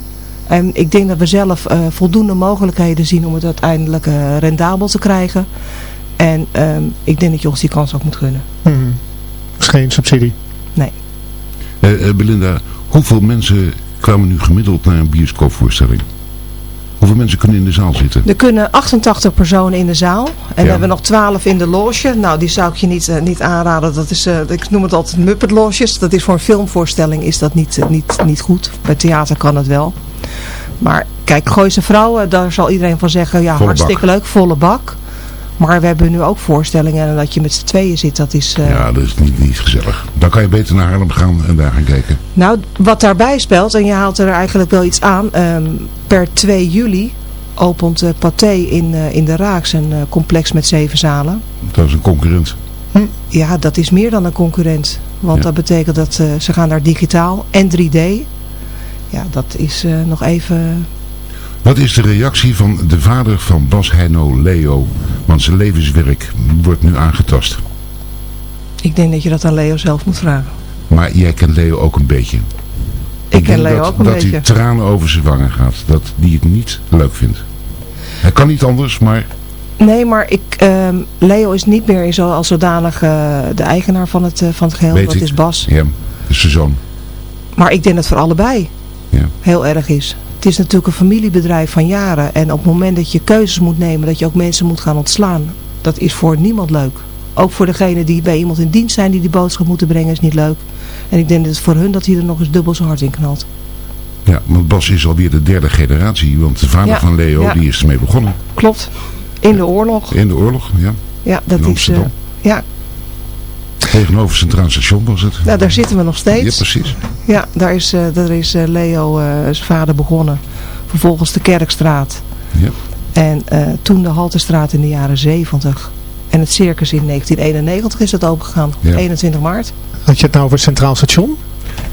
En ik denk dat we zelf eh, voldoende mogelijkheden zien om het uiteindelijk eh, rendabel te krijgen. En ehm, ik denk dat je ons die kans ook moet gunnen. Mhm. is geen subsidie. Nee. Eh, eh, Belinda, hoeveel mensen kwamen nu gemiddeld naar een bioscoopvoorstelling? Hoeveel mensen kunnen in de zaal zitten? Er kunnen 88 personen in de zaal. En Ja. we hebben nog 12 in de loge. Nou, die zou ik je niet, niet aanraden. Dat is, eh, ik noem het altijd Muppet loges. Dat is voor een filmvoorstelling is dat niet, niet, niet goed. Bij theater kan het wel. Maar kijk, Gooise Vrouwen, daar zal iedereen van zeggen, ja, Volle hartstikke leuk, volle bak. Maar we hebben nu ook voorstellingen en dat je met z'n tweeën zit, dat is... eh, Ja, dat is niet, niet gezellig. Dan kan je beter naar Haarlem gaan en daar gaan kijken. Nou, wat daarbij speelt, en je haalt er eigenlijk wel iets aan, ehm, per 2 juli opent uh, Pathé in, uh, in de Raaks een complex met zeven zalen. Dat is een concurrent. Hm? Ja, dat is meer dan een concurrent. Want ja. dat betekent dat ze gaan naar digitaal en 3D. Ja, dat is uh, nog even... Wat is de reactie van de vader van Bas Heino, Leo? Want zijn levenswerk wordt nu aangetast. Ik denk dat je dat aan Leo zelf moet vragen. Maar jij kent Leo ook een beetje. Ik, ik ken Leo dat, ook een dat beetje. Dat hij tranen over zijn wangen gaat. Dat hij het niet leuk vindt. Hij kan niet anders, maar... Nee, maar ik, uh, Leo is niet meer zo als zodanig uh, de eigenaar van het, uh, van het geheel. Weet dat ik. is Bas. Ja, dat is zijn zoon. Maar ik denk het voor allebei ja. heel erg is. Het is natuurlijk een familiebedrijf van jaren. En op het moment dat je keuzes moet nemen, dat je ook mensen moet gaan ontslaan. dat is voor niemand leuk. Ook voor degene die bij iemand in dienst zijn die die boodschap moeten brengen is niet leuk. En ik denk dat het voor hun dat hij er nog eens dubbel zo hard in knalt. Ja, want Bas is alweer de derde generatie. Want de vader Ja, van Leo, ja. die is ermee begonnen. Klopt. In de oorlog. In de oorlog, ja. Ja, dat In is... Eh, ja, Tegenover Centraal Station was het. nou, daar zitten we nog steeds. Ja, precies. Ja, daar is, eh, daar is eh, Leo, eh, zijn vader, begonnen. Vervolgens de Kerkstraat. Ja. En eh, toen de Haltestraat in de jaren 70. En het circus in 1991 is het opengegaan. Ja. 21 maart. Had je het nou over het Centraal Station?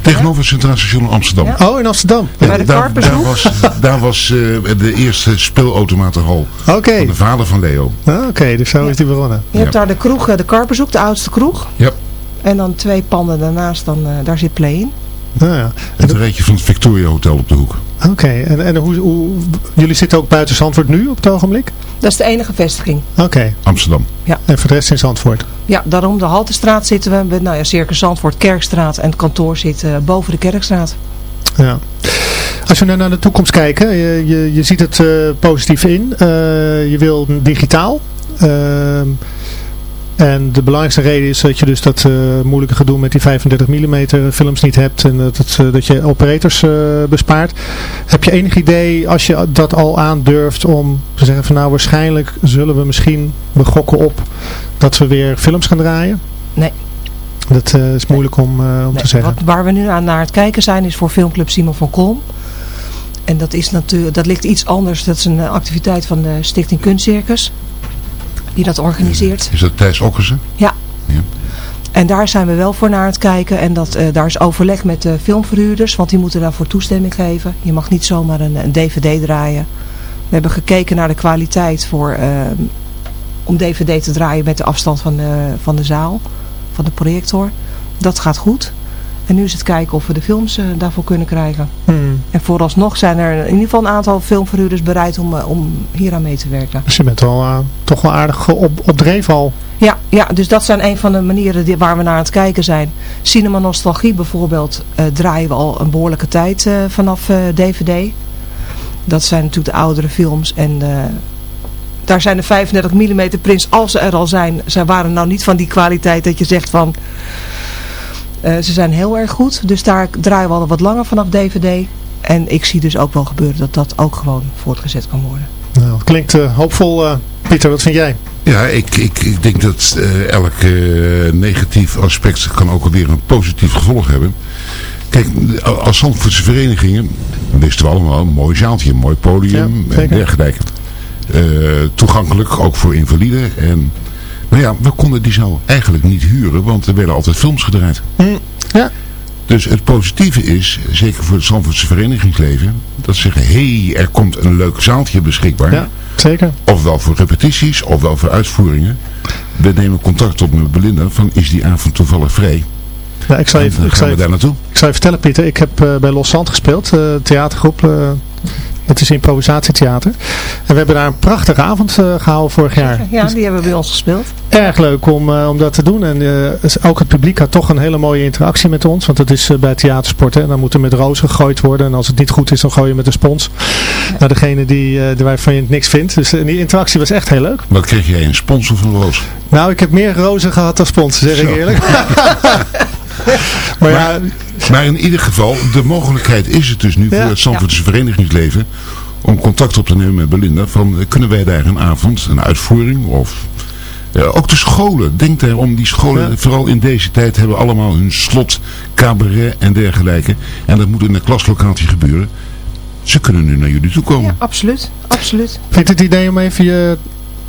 Tegenover Centraal Station in Amsterdam. Ja. Oh, in Amsterdam. Bij de daar, daar was, daar was eh, de eerste speelautomatenhal Oké, van de vader van Leo. Ah, oké, dus zo is die begonnen. Je hebt daar de kroeg, eh, de Karperzoek, de oudste kroeg. Ja. En dan twee panden daarnaast, dan, eh, daar zit Play in. Ja. Het rijtje van het Victoria Hotel op de hoek. Oké, en, en hoe, hoe, jullie zitten ook buiten Zandvoort nu op het ogenblik? Dat is de enige vestiging. Oké, Amsterdam. en voor de rest in Zandvoort? Ja, daarom de Haltestraat zitten we. Met, nou ja, Circus Zandvoort, Kerkstraat. En het kantoor zit eh, boven de Kerkstraat. Ja. Als we nou naar de toekomst kijken, je, je, je ziet het eh, positief in. Eh, je wil digitaal. Ehm, en de belangrijkste reden is dat je dus dat eh, moeilijke gedoe met die 35 mm films niet hebt. En dat, het, eh, dat je operators eh, bespaart. Heb je enig idee, als je dat al aandurft, om te zeggen van nou waarschijnlijk zullen we misschien begokken op dat we weer films gaan draaien? Nee. Dat is moeilijk om, om Nee, te zeggen. wat, waar we nu aan naar het kijken zijn is voor filmclub Simon van Kolm. En dat, is natuurlijk, dat ligt iets anders. Dat is een activiteit van de Stichting Kunstcircus. Die dat organiseert. Is dat Thijs Okkersen? Ja. Ja. En daar zijn we wel voor naar het kijken. En dat, eh, daar is overleg met de filmverhuurders. Want die moeten daarvoor toestemming geven. Je mag niet zomaar een, een dvd draaien. We hebben gekeken naar de kwaliteit voor, eh, om dvd te draaien met de afstand van de, van de zaal. Van de projector. Dat gaat goed. En nu is het kijken of we de films eh, daarvoor kunnen krijgen. Hmm. En vooralsnog zijn er in ieder geval een aantal filmverhuurders bereid om, eh, om hier aan mee te werken. Dus je bent wel, eh, toch wel aardig op, op dreef al. Ja, ja, dus dat zijn een van de manieren die, waar we naar aan het kijken zijn. Cinema Nostalgie bijvoorbeeld draaien we al een behoorlijke tijd vanaf DVD. Dat zijn natuurlijk de oudere films en daar zijn de 35 mm prints, als ze er al zijn, ze waren nou niet van die kwaliteit dat je zegt van... eh, ze zijn heel erg goed, dus daar draaien we al wat langer vanaf DVD. En ik zie dus ook wel gebeuren dat dat ook gewoon voortgezet kan worden. Nou, het klinkt eh, hoopvol. eh, Pieter, wat vind jij? Ja, ik, ik, ik denk dat eh, elk eh, negatief aspect kan ook alweer een positief gevolg hebben. Kijk, als Zandvoortse verenigingen, wisten we allemaal, een mooi zaaltje, een mooi podium Ja, en dergelijke. Eh, toegankelijk, ook voor invaliden. En, maar ja, we konden die zaal eigenlijk niet huren, want er werden altijd films gedraaid. Ja. Dus het positieve is, zeker voor het Zandvoortse verenigingsleven, dat ze zeggen, hé, hey, er komt een leuk zaaltje beschikbaar. Ja, zeker. Ofwel voor repetities, ofwel voor uitvoeringen. We nemen contact op met Belinda van is die avond toevallig vrij. Ja, ik zal je, ik zal je, daar naartoe. ik zal je vertellen, Pieter. Ik heb eh, bij Los Zand gespeeld, eh, theatergroep. eh, het is improvisatietheater. En we hebben daar een prachtige avond eh, gehouden vorig jaar. Ja, die hebben bij ons gespeeld. Erg leuk om, eh, om dat te doen. En eh, ook het publiek had toch een hele mooie interactie met ons. Want het is bij theatersport. Hè, en dan moet er met roos gegooid worden. En als het niet goed is, dan gooi je met een spons. Naar degene die, eh, waarvan je niks vindt. Dus die interactie was echt heel leuk. Wat kreeg jij, een sponsor van Roos? Nou, ik heb meer rozen gehad dan spons, zeg ik eerlijk. maar ja, Maar in ieder geval, de mogelijkheid is het dus nu Ja. voor het Zandvoortse verenigingsleven om contact op te nemen met Belinda. Van, eh, kunnen wij daar een avond, een uitvoering of... eh, ook de scholen, denk daarom, die scholen, Ja. vooral in deze tijd, hebben allemaal hun slot, cabaret en dergelijke. En dat moet in een klaslokaaltje gebeuren. Ze kunnen nu naar jullie toe komen. Ja, absoluut. Absoluut. Vind je het idee om even je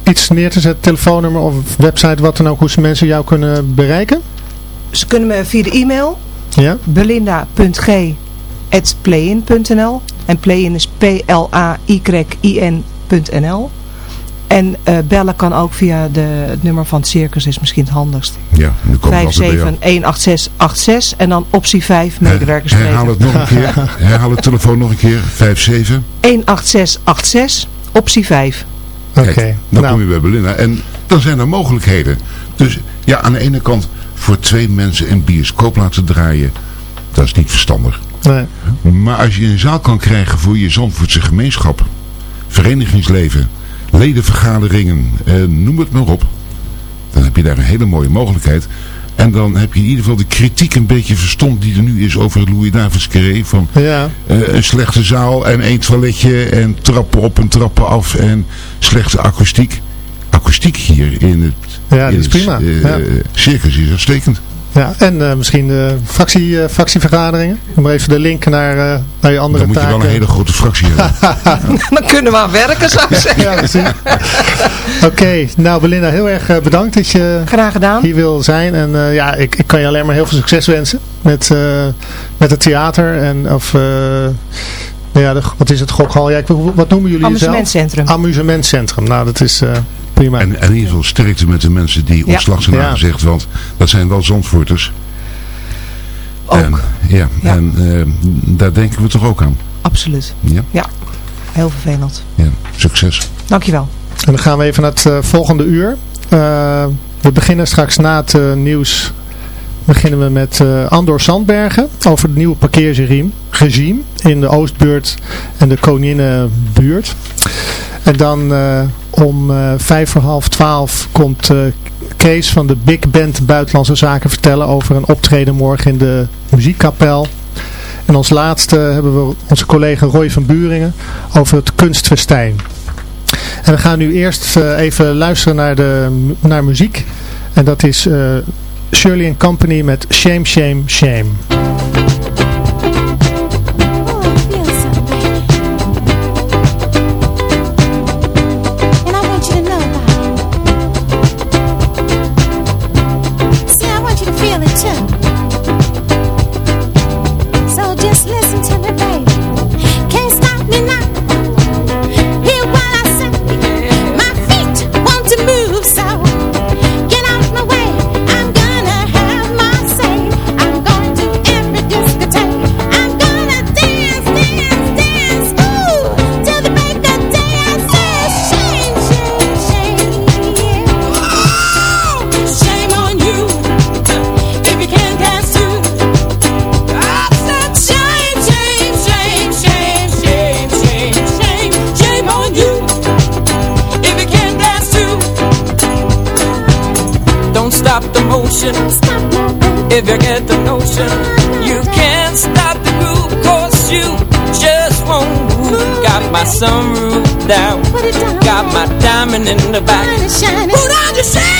iets neer te zetten, telefoonnummer of website, wat dan ook, hoe ze mensen jou kunnen bereiken? Ze kunnen me via de e-mail Ja? belinda.g.playin.nl en playin is P-L-A-Y-I-N.nl en eh, bellen kan ook via de, het nummer van het circus is misschien het handigst. Ja, dan komen we altijd bij jou. 5718686 en dan optie 5 Her- medewerkers Herhaal het nog een keer. Herhaal het telefoon nog een keer. 57. 18686 optie 5. Oké. Dan Nou. kom je bij Belinda. En dan zijn er mogelijkheden. Dus ja, aan de ene kant voor twee mensen een bioscoop laten draaien. Dat is niet verstandig. Nee. Maar als je een zaal kan krijgen voor je Zandvoortse gemeenschap. Verenigingsleven. ledenvergaderingen, eh, noem het maar op. Dan heb je daar een hele mooie mogelijkheid. En dan heb je in ieder geval de kritiek een beetje verstomd die er nu is over Louis Davids Carré. Van Ja. eh, een slechte zaal en één toiletje en trappen op en trappen af en slechte akoestiek. Akoestiek hier in het, Ja, in dat is het, prima. eh, Ja. circus is uitstekend. Ja, en eh, misschien de fractie, eh, fractievergaderingen. Om even de link naar, eh, naar je andere Dan moet je taken. wel een hele grote fractie hebben. Dan kunnen we aan werken, zou ik zeggen. ja, precies. Oké, nou Belinda, heel erg bedankt dat je Graag gedaan. hier wil zijn. En eh, ja, ik, ik kan je alleen maar heel veel succes wensen met, eh, met het theater. En of, eh, nou ja, de, wat is het, gokhal? Ja, ik, wat noemen jullie jezelf? Amusementcentrum. Amusementcentrum. Nou, dat is eh, prima. En, en in ieder geval sterkte met de mensen die Ja. ontslag zijn Ja. aangezegd, want dat zijn wel zandvoorters. Ook. En, ja, Ja. en eh, daar denken we toch ook aan. Absoluut. Ja, Ja, heel vervelend. ja. succes. Dankjewel. En dan gaan we even naar het eh, volgende uur. Eh, we beginnen straks na het nieuws beginnen we met eh, Andor Sandbergen over het nieuwe parkeerregime regime in de Oostbuurt en de Koninginnebuurt. En dan eh, om eh, vijf voor half twaalf komt eh, Kees van de Big Band Buitenlandse Zaken vertellen over een optreden morgen in de muziekkapel. En als laatste hebben we onze collega Roy van Buringen over het kunstfestijn. En we gaan nu eerst eh, even luisteren naar, de, naar muziek. En dat is Shirley Company met Shame, Shame, Shame. 见。In the back. Put on your shaggy